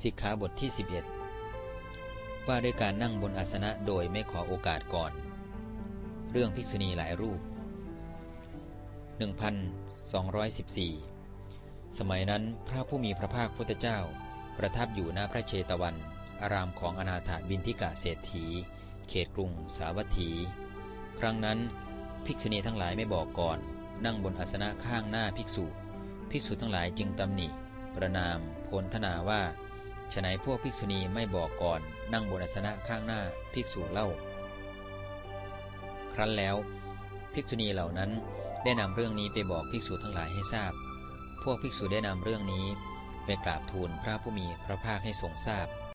สิกขาบทที่ 11 ว่าด้วยการนั่งบนอาสนะโดยไม่ขอโอกาสก่อน เรื่องภิกษุณีหลายรูป 1214 สมัยนั้นพระผู้มีพระภาคพุทธเจ้า ประทับอยู่ณพระเชตวัน อารามของอนาถาบินทิกาเศรษฐี เขตกรุงสาวัตถี ครั้งนั้นภิกษุณีทั้งหลายไม่บอกก่อน นั่งบนอาสนะข้างหน้าภิกษุ ภิกษุทั้งหลายจึงตำหนิประนามโพลธนาว่า ฉนัยพวกภิกษุณีไม่บอกก่อน นั่งบนอาสนะข้างหน้าภิกษุเล่า ครั้นแล้ว ภิกษุณีเหล่านั้นได้นำเรื่องนี้ไปบอกภิกษุทั้งหลายให้ทราบ พวกภิกษุได้นำเรื่องนี้ไปกราบทูลพระผู้มีพระภาคให้ทรงทราบ